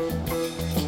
Música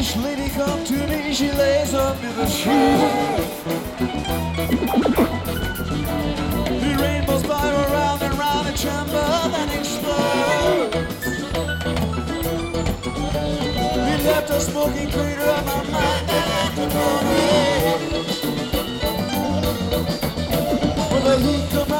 Spanish lady come to me, she lays under the tree. The rainbows spiral round and round and tremble and explode. We left a smoking crater on my mind at the morning. When the heat come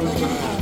Thank you.